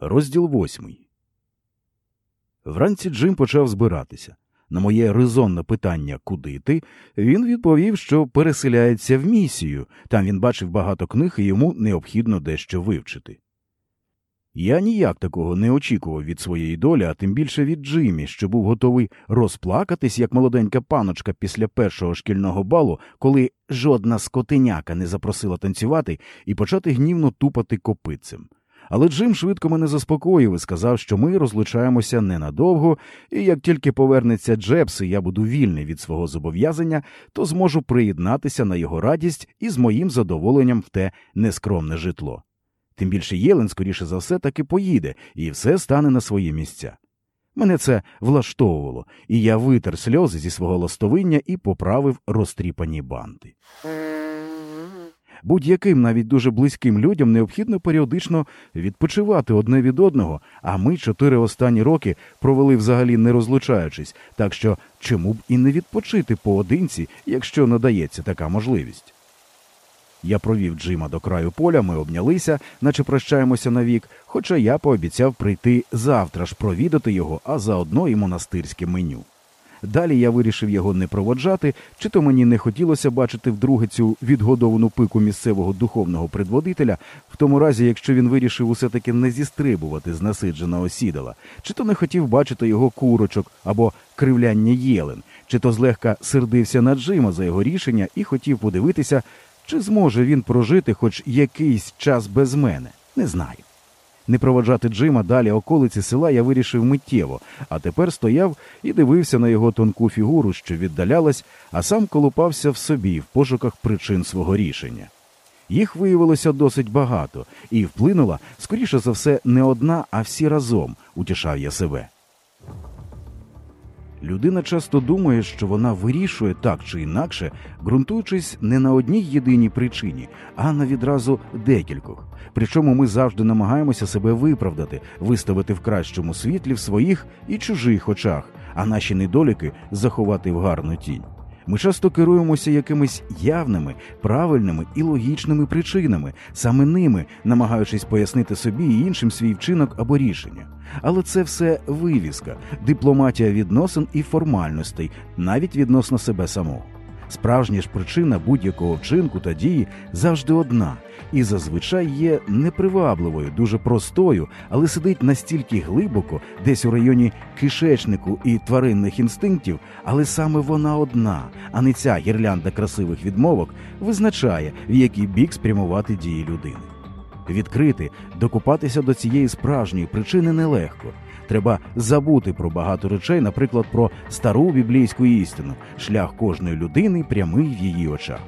Розділ восьмий. Вранці Джим почав збиратися. На моє резонне питання, куди йти, він відповів, що переселяється в місію. Там він бачив багато книг і йому необхідно дещо вивчити. Я ніяк такого не очікував від своєї долі, а тим більше від Джимі, що був готовий розплакатись, як молоденька паночка після першого шкільного балу, коли жодна скотиняка не запросила танцювати і почати гнівно тупати копицем. Але Джим швидко мене заспокоїв і сказав, що ми розлучаємося ненадовго, і як тільки повернеться Джепс, і я буду вільний від свого зобов'язання, то зможу приєднатися на його радість і з моїм задоволенням в те нескромне житло. Тим більше Єлен, скоріше за все, таки поїде, і все стане на свої місця. Мене це влаштовувало, і я витер сльози зі свого ластовиння і поправив розтріпані банти. Будь-яким навіть дуже близьким людям необхідно періодично відпочивати одне від одного, а ми чотири останні роки провели взагалі не розлучаючись, так що чому б і не відпочити поодинці, якщо надається така можливість. Я провів Джима до краю поля, ми обнялися, наче прощаємося навік, хоча я пообіцяв прийти завтра ж провідати його, а заодно і монастирське меню. Далі я вирішив його не проводжати, чи то мені не хотілося бачити вдруге цю відгодовану пику місцевого духовного предводителя, в тому разі, якщо він вирішив усе таки не зістрибувати з насидженого сідала, чи то не хотів бачити його курочок або кривляння єлен, чи то злегка сердився на Джима за його рішення і хотів подивитися, чи зможе він прожити хоч якийсь час без мене, не знаю. Не проводжати Джима далі околиці села я вирішив миттєво, а тепер стояв і дивився на його тонку фігуру, що віддалялась, а сам колупався в собі в пошуках причин свого рішення. Їх виявилося досить багато, і вплинула, скоріше за все, не одна, а всі разом, утішав я себе. Людина часто думає, що вона вирішує так чи інакше, ґрунтуючись не на одній єдиній причині, а на відразу декількох. Причому ми завжди намагаємося себе виправдати, виставити в кращому світлі в своїх і чужих очах, а наші недоліки заховати в гарну тінь. Ми часто керуємося якимись явними, правильними і логічними причинами, саме ними, намагаючись пояснити собі і іншим свій вчинок або рішення. Але це все вивіска, дипломатія відносин і формальностей, навіть відносно себе самого. Справжня ж причина будь-якого вчинку та дії завжди одна, і зазвичай є непривабливою, дуже простою, але сидить настільки глибоко, десь у районі кишечнику і тваринних інстинктів, але саме вона одна, а не ця гірлянда красивих відмовок, визначає, в який бік спрямувати дії людини. Відкрити, докупатися до цієї справжньої причини нелегко. Треба забути про багато речей, наприклад, про стару біблійську істину, шлях кожної людини прямий в її очах.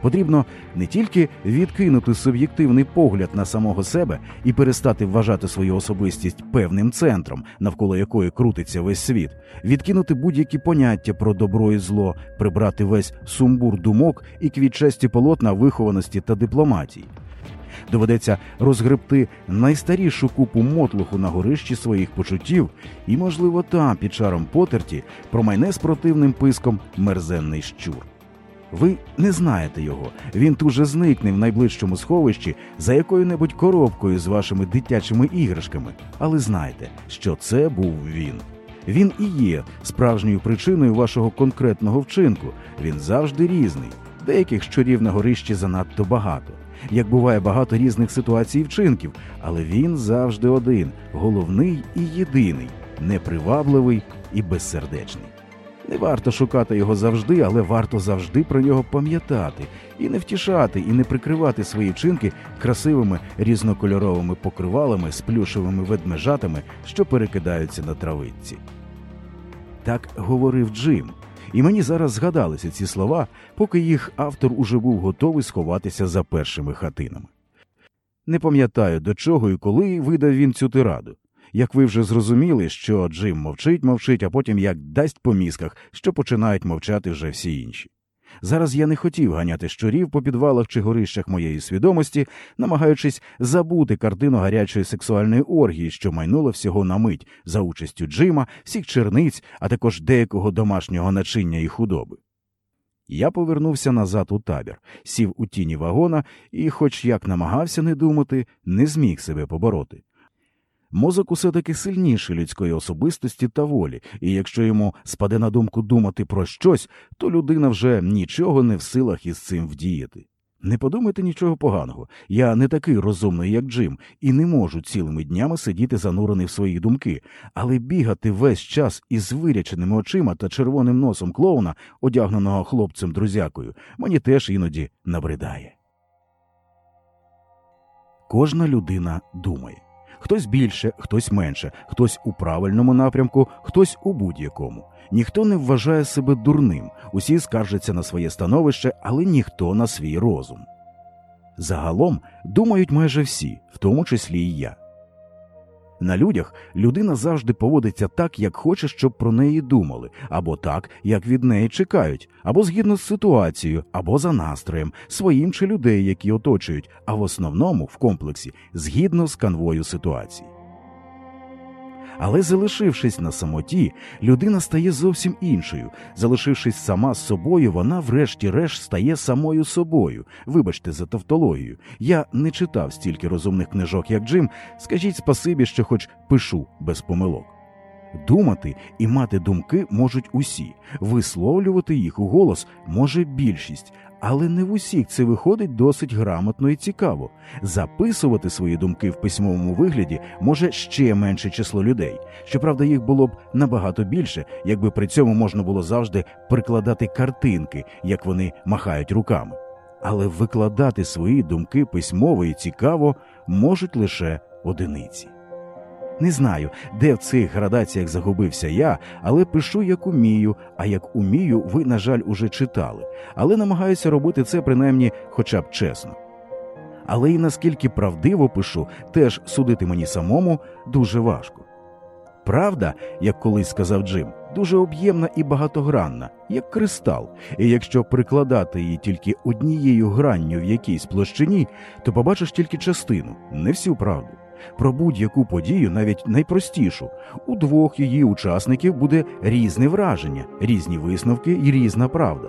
Потрібно не тільки відкинути суб'єктивний погляд на самого себе і перестати вважати свою особистість певним центром, навколо якої крутиться весь світ, відкинути будь-які поняття про добро і зло, прибрати весь сумбур думок і квітчасті полотна вихованості та дипломатії. Доведеться розгребти найстарішу купу мотлуху на горищі своїх почуттів, і, можливо, там, під шаром потерті, промайне з противним писком мерзенний щур. Ви не знаєте його, він тут же зникне в найближчому сховищі за якою-небудь коробкою з вашими дитячими іграшками, але знайте, що це був він. Він і є справжньою причиною вашого конкретного вчинку. Він завжди різний. Деяких щурів на горищі занадто багато. Як буває багато різних ситуацій і вчинків, але він завжди один, головний і єдиний, непривабливий і безсердечний. Не варто шукати його завжди, але варто завжди про нього пам'ятати і не втішати, і не прикривати свої вчинки красивими різнокольоровими покривалами з плюшевими ведмежатами, що перекидаються на травиці. Так говорив Джим, і мені зараз згадалися ці слова, поки їх автор уже був готовий сховатися за першими хатинами. Не пам'ятаю, до чого і коли видав він цю тираду. Як ви вже зрозуміли, що Джим мовчить, мовчить, а потім як дасть по мізках, що починають мовчати вже всі інші. Зараз я не хотів ганяти щурів по підвалах чи горищах моєї свідомості, намагаючись забути картину гарячої сексуальної оргії, що майнула всього на мить за участю Джима, всіх черниць, а також деякого домашнього начиння і худоби. Я повернувся назад у табір, сів у тіні вагона і, хоч як намагався не думати, не зміг себе побороти. Мозок усе таки сильніший людської особистості та волі, і якщо йому спаде на думку думати про щось, то людина вже нічого не в силах із цим вдіяти. Не подумайте нічого поганого. Я не такий розумний, як Джим, і не можу цілими днями сидіти занурений в свої думки, але бігати весь час із виряченими очима та червоним носом клоуна, одягненого хлопцем друзякою, мені теж іноді набридає. Кожна людина думає. Хтось більше, хтось менше, хтось у правильному напрямку, хтось у будь-якому. Ніхто не вважає себе дурним, усі скаржаться на своє становище, але ніхто на свій розум. Загалом думають майже всі, в тому числі і я. На людях людина завжди поводиться так, як хоче, щоб про неї думали, або так, як від неї чекають, або згідно з ситуацією, або за настроєм, своїм чи людей, які оточують, а в основному в комплексі згідно з канвою ситуації. Але залишившись на самоті, людина стає зовсім іншою. Залишившись сама з собою, вона, врешті-решт, стає самою собою. Вибачте за тавтологію. Я не читав стільки розумних книжок, як Джим. Скажіть спасибі, що хоч пишу без помилок. Думати і мати думки можуть усі, висловлювати їх у голос може більшість, але не в усіх це виходить досить грамотно і цікаво. Записувати свої думки в письмовому вигляді може ще менше число людей. Щоправда, їх було б набагато більше, якби при цьому можна було завжди прикладати картинки, як вони махають руками. Але викладати свої думки письмово і цікаво можуть лише одиниці. Не знаю, де в цих градаціях загубився я, але пишу як умію, а як умію, ви, на жаль, уже читали, але намагаюся робити це принаймні хоча б чесно. Але і наскільки правдиво пишу, теж судити мені самому дуже важко. Правда, як колись сказав Джим, дуже об'ємна і багатогранна, як кристал, і якщо прикладати її тільки однією гранню в якійсь площині, то побачиш тільки частину, не всю правду. Про будь-яку подію, навіть найпростішу, у двох її учасників буде різне враження, різні висновки і різна правда.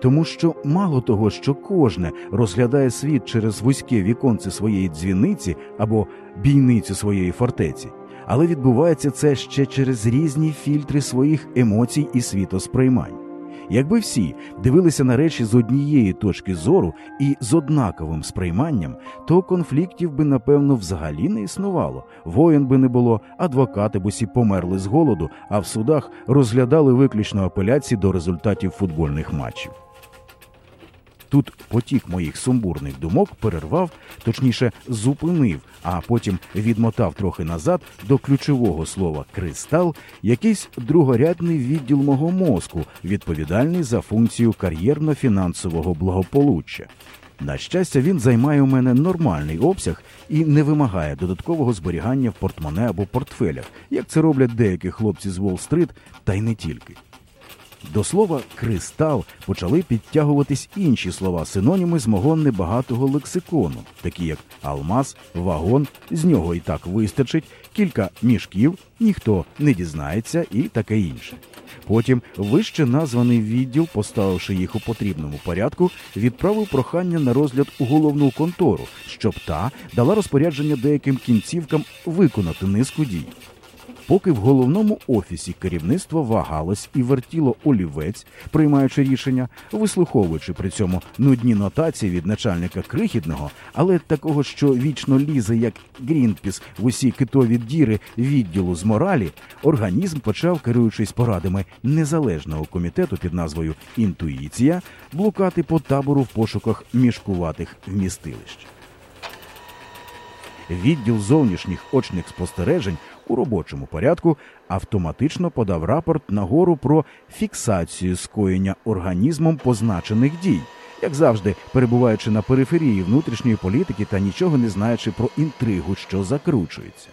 Тому що мало того, що кожне розглядає світ через вузьке віконце своєї дзвіниці або бійниці своєї фортеці, але відбувається це ще через різні фільтри своїх емоцій і світосприймань. Якби всі дивилися на речі з однієї точки зору і з однаковим сприйманням, то конфліктів би напевно взагалі не існувало. Воїн би не було, адвокати б усі померли з голоду, а в судах розглядали виключно апеляції до результатів футбольних матчів. Тут потік моїх сумбурних думок перервав, точніше, зупинив, а потім відмотав трохи назад до ключового слова кристал, якийсь другорядний відділ мого мозку, відповідальний за функцію кар'єрно-фінансового благополуччя. На щастя, він займає у мене нормальний обсяг і не вимагає додаткового зберігання в портмоне або портфелях, як це роблять деякі хлопці з Уолл-стрит, та й не тільки. До слова кристал почали підтягуватись інші слова, синоніми з мого небагатого лексикону, такі як алмаз, вагон, з нього і так вистачить, кілька мішків, ніхто не дізнається і таке інше. Потім вище названий відділ, поставивши їх у потрібному порядку, відправив прохання на розгляд у головну контору, щоб та дала розпорядження деяким кінцівкам виконати низку дій. Поки в головному офісі керівництво вагалось і вертіло олівець, приймаючи рішення, вислуховуючи при цьому нудні нотації від начальника крихітного, але такого, що вічно лізе, як Грінпіс в усі китові діри відділу з моралі, організм почав, керуючись порадами незалежного комітету під назвою Інтуїція, блукати по табору в пошуках мішкуватих вмістилищ. Відділ зовнішніх очних спостережень у робочому порядку автоматично подав рапорт нагору про фіксацію скоєння організмом позначених дій, як завжди, перебуваючи на периферії внутрішньої політики та нічого не знаючи про інтригу, що закручується.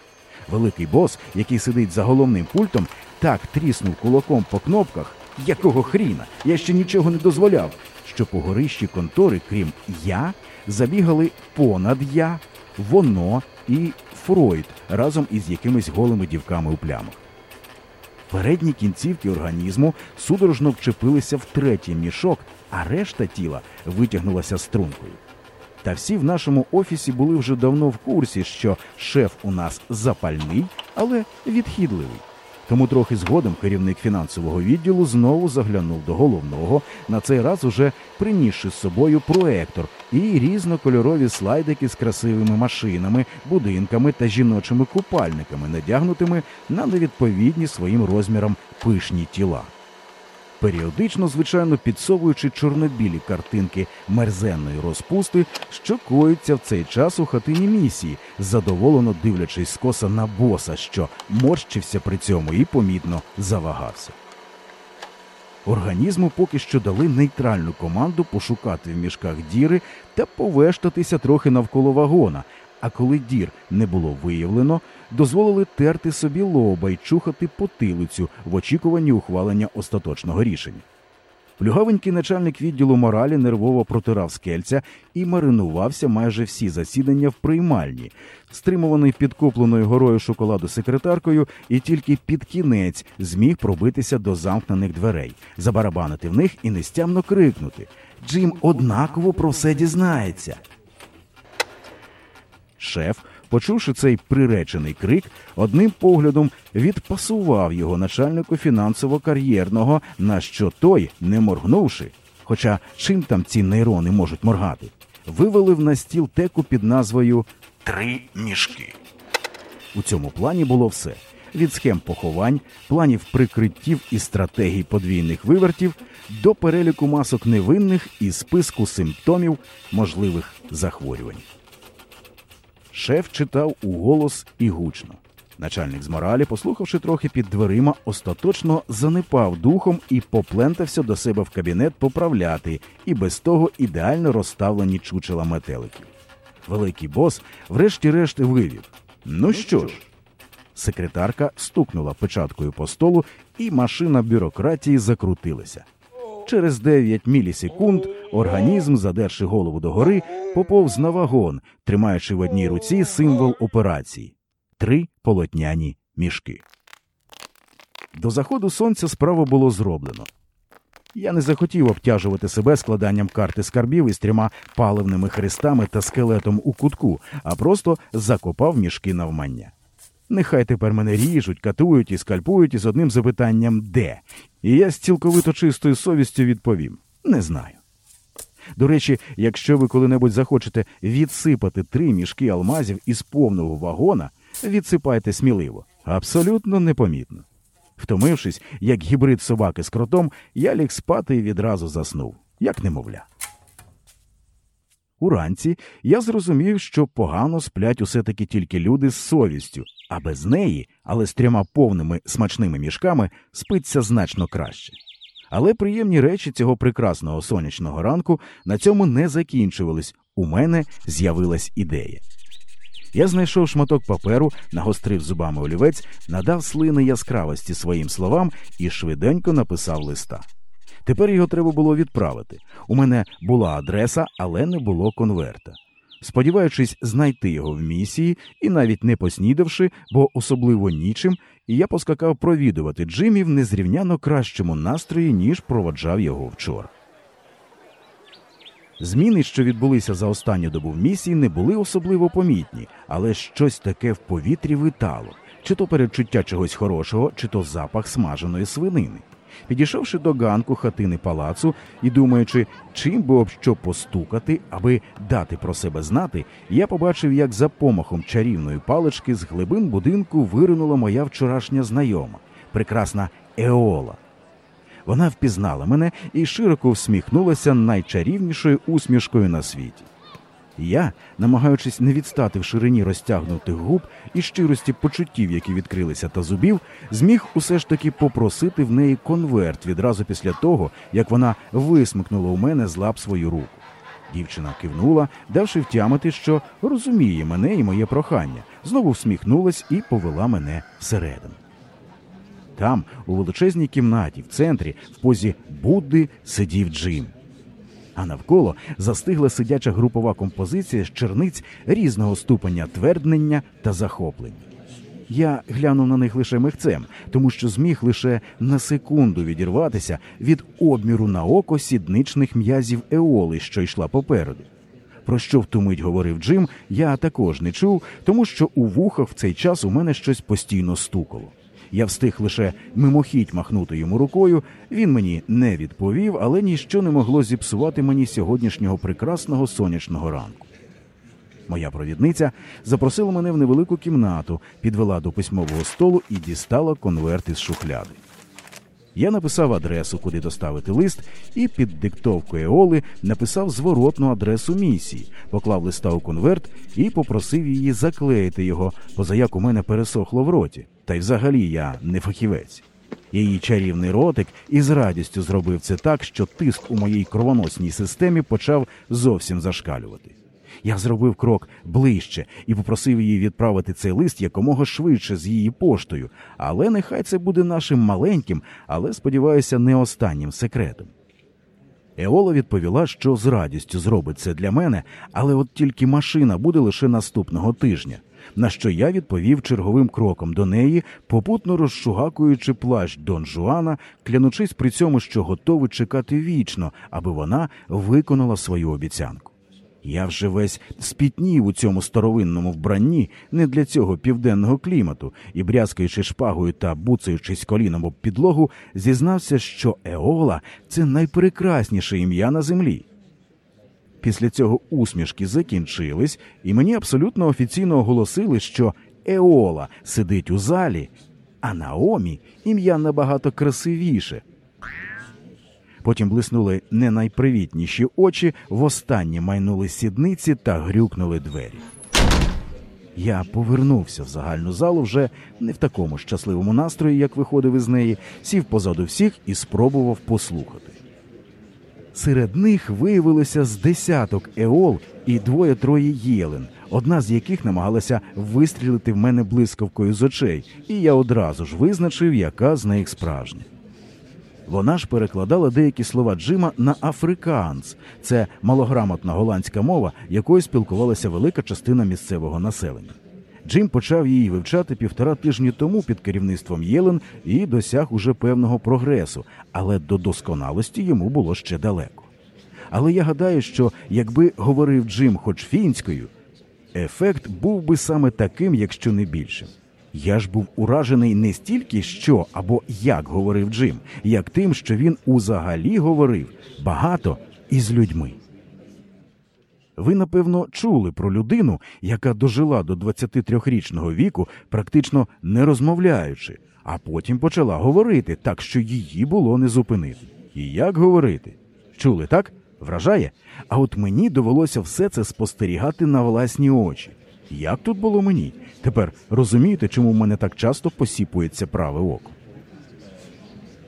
Великий бос, який сидить за головним пультом, так тріснув кулаком по кнопках, якого хріна я ще нічого не дозволяв, що по горищі контори, крім я, забігали понад я, воно і Фройд разом із якимись голими дівками у плямах. Передні кінцівки організму судорожно вчепилися в третій мішок, а решта тіла витягнулася стрункою. Та всі в нашому офісі були вже давно в курсі, що шеф у нас запальний, але відхідливий. Тому трохи згодом керівник фінансового відділу знову заглянув до головного, на цей раз уже принісши з собою проектор і різнокольорові слайдики з красивими машинами, будинками та жіночими купальниками, надягнутими на невідповідні своїм розмірам пишні тіла періодично, звичайно, підсовуючи чорнобілі картинки мерзенної розпусти, що коїться в цей час у хатині місії, задоволено дивлячись скоса на боса, що морщився при цьому і помітно завагався. Організму поки що дали нейтральну команду пошукати в мішках діри та повештатися трохи навколо вагона, а коли дір не було виявлено, дозволили терти собі лоба й чухати потилицю в очікуванні ухвалення остаточного рішення. Плюгавенький начальник відділу моралі нервово протирав скельця і маринувався майже всі засідання в приймальні, стримуваний підкупленою горою шоколаду секретаркою, і тільки під кінець зміг пробитися до замкнених дверей, забарабанити в них і нестямно крикнути Джим однаково про все дізнається. Шеф, почувши цей приречений крик, одним поглядом відпасував його начальнику фінансово-кар'єрного, на що той, не моргнувши, хоча чим там ці нейрони можуть моргати, вивалив на стіл теку під назвою Три мішки. У цьому плані було все. Від схем поховань, планів прикриттів і стратегій подвійних вивертів до переліку масок невинних і списку симптомів можливих захворювань. Шеф читав уголос і гучно. Начальник з моралі, послухавши трохи під дверима, остаточно занепав духом і поплентався до себе в кабінет поправляти і без того ідеально розставлені чучела метеликів. Великий бос, врешті-решт, вивів. Ну що ж, секретарка стукнула печаткою по столу, і машина бюрократії закрутилася. Через 9 мілісекунд організм, задерши голову догори, поповз на вагон, тримаючи в одній руці символ операції три полотняні мішки. До заходу сонця справа було зроблено. Я не захотів обтяжувати себе складанням карти скарбів із трьома паливними хрестами та скелетом у кутку, а просто закопав мішки навмання. Нехай тепер мене ріжуть, катують і скальпують із одним запитанням де. І я з цілковито чистою совістю відповім не знаю. До речі, якщо ви коли-небудь захочете відсипати три мішки алмазів із повного вагона, відсипайте сміливо, абсолютно непомітно. Втомившись, як гібрид собаки з кротом, я ліг спати і відразу заснув, як немовля. Уранці я зрозумів, що погано сплять усе таки тільки люди з совістю, а без неї, але з трьома повними смачними мішками, спиться значно краще. Але приємні речі цього прекрасного сонячного ранку на цьому не закінчувались. У мене з'явилась ідея. Я знайшов шматок паперу, нагострив зубами олівець, надав слини яскравості своїм словам і швиденько написав листа. Тепер його треба було відправити. У мене була адреса, але не було конверта. Сподіваючись знайти його в місії і навіть не поснідавши, бо особливо нічим, я поскакав провідувати Джимі в незрівняно кращому настрої, ніж проводжав його вчора. Зміни, що відбулися за останню добу в місії, не були особливо помітні, але щось таке в повітрі витало, чи то передчуття чогось хорошого, чи то запах смаженої свинини. Підійшовши до ганку хатини палацу і думаючи, чим би об що постукати, аби дати про себе знати, я побачив, як за помахом чарівної палички з глибин будинку виринула моя вчорашня знайома, прекрасна Еола. Вона впізнала мене і широко всміхнулася найчарівнішою усмішкою на світі. Я, намагаючись не відстати в ширині розтягнутих губ і щирості почуттів, які відкрилися та зубів, зміг усе ж таки попросити в неї конверт відразу після того, як вона висмикнула у мене з лап свою руку. Дівчина кивнула, давши втямити, що розуміє мене і моє прохання, знову всміхнулась і повела мене всередину. Там, у величезній кімнаті, в центрі, в позі Будди, сидів Джим а навколо застигла сидяча групова композиція з черниць різного ступеня тверднення та захоплення. Я глянув на них лише михцем, тому що зміг лише на секунду відірватися від обміру на око сідничних м'язів еоли, що йшла попереду. Про що в ту мить говорив Джим, я також не чув, тому що у вухах в цей час у мене щось постійно стукало. Я встиг лише мимохідь махнути йому рукою. Він мені не відповів, але ніщо не могло зіпсувати мені сьогоднішнього прекрасного сонячного ранку. Моя провідниця запросила мене в невелику кімнату, підвела до письмового столу і дістала конверт із шухляди. Я написав адресу, куди доставити лист, і під диктовкою Еоли написав зворотну адресу місії, поклав листа у конверт і попросив її заклеїти його, позаяк у мене пересохло в роті. Та й взагалі я не фахівець. Її чарівний ротик із радістю зробив це так, що тиск у моїй кровоносній системі почав зовсім зашкалювати. Я зробив крок ближче і попросив її відправити цей лист якомога швидше з її поштою, але нехай це буде нашим маленьким, але сподіваюся, не останнім секретом. Еола відповіла, що з радістю зробить це для мене, але от тільки машина буде лише наступного тижня. На що я відповів черговим кроком до неї, попутно розшугакуючи плащ Дон Жуана, клянучись при цьому, що готовий чекати вічно, аби вона виконала свою обіцянку. Я вже весь спітнів у цьому старовинному вбранні не для цього південного клімату і, брязкаючи шпагою та буцаючись коліном об підлогу, зізнався, що Еола це найпрекрасніше ім'я на землі. Після цього усмішки закінчились, і мені абсолютно офіційно оголосили, що Еола сидить у залі, а Наомі ім'я набагато красивіше. Потім блиснули не найпривітніші очі, востаннє майнули сідниці та грюкнули двері. Я повернувся в загальну залу вже не в такому щасливому настрої, як виходив із неї, сів позаду всіх і спробував послухати. Серед них виявилося з десяток еол і двоє-троє єлен, одна з яких намагалася вистрілити в мене блискавкою з очей, і я одразу ж визначив, яка з них справжня. Вона ж перекладала деякі слова Джима на африкаанс. Це малограмотна голландська мова, якою спілкувалася велика частина місцевого населення. Джим почав її вивчати півтора тижні тому під керівництвом Єлен і досяг уже певного прогресу, але до досконалості йому було ще далеко. Але я гадаю, що якби говорив Джим хоч фінською, ефект був би саме таким, якщо не більшим. Я ж був уражений не стільки що або як говорив Джим, як тим, що він узагалі говорив багато із людьми. Ви, напевно, чули про людину, яка дожила до 23-річного віку, практично не розмовляючи, а потім почала говорити так, що її було не зупинити. І як говорити? Чули так? Вражає? А от мені довелося все це спостерігати на власні очі. Як тут було мені? Тепер розумієте, чому в мене так часто посіпується праве око?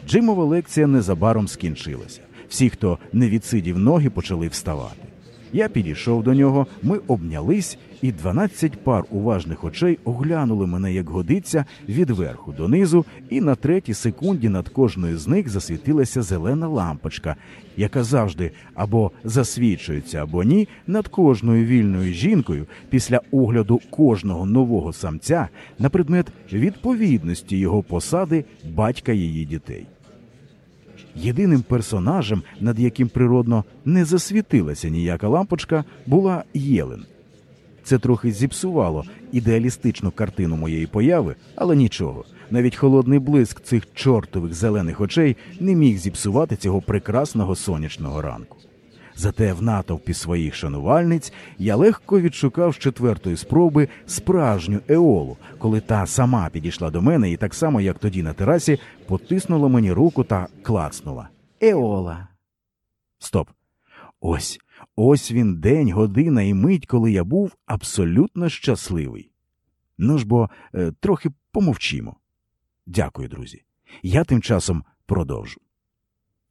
Джимова лекція незабаром скінчилася. Всі, хто не відсидів ноги, почали вставати. Я підійшов до нього, ми обнялись, і дванадцять пар уважних очей оглянули мене, як годиться, від верху донизу, і на третій секунді над кожною з них засвітилася зелена лампочка, яка завжди або засвічується, або ні, над кожною вільною жінкою після огляду кожного нового самця на предмет відповідності його посади батька її дітей. Єдиним персонажем, над яким природно не засвітилася ніяка лампочка, була Єлен. Це трохи зіпсувало ідеалістичну картину моєї появи, але нічого. Навіть холодний блиск цих чортових зелених очей не міг зіпсувати цього прекрасного сонячного ранку. Зате в натовпі своїх шанувальниць я легко відшукав з четвертої спроби справжню еолу, коли та сама підійшла до мене і так само, як тоді на терасі, потиснула мені руку та клацнула. Еола. Стоп. Ось ось він день, година і мить, коли я був абсолютно щасливий. Ну ж бо е, трохи помовчімо. Дякую, друзі. Я тим часом продовжу.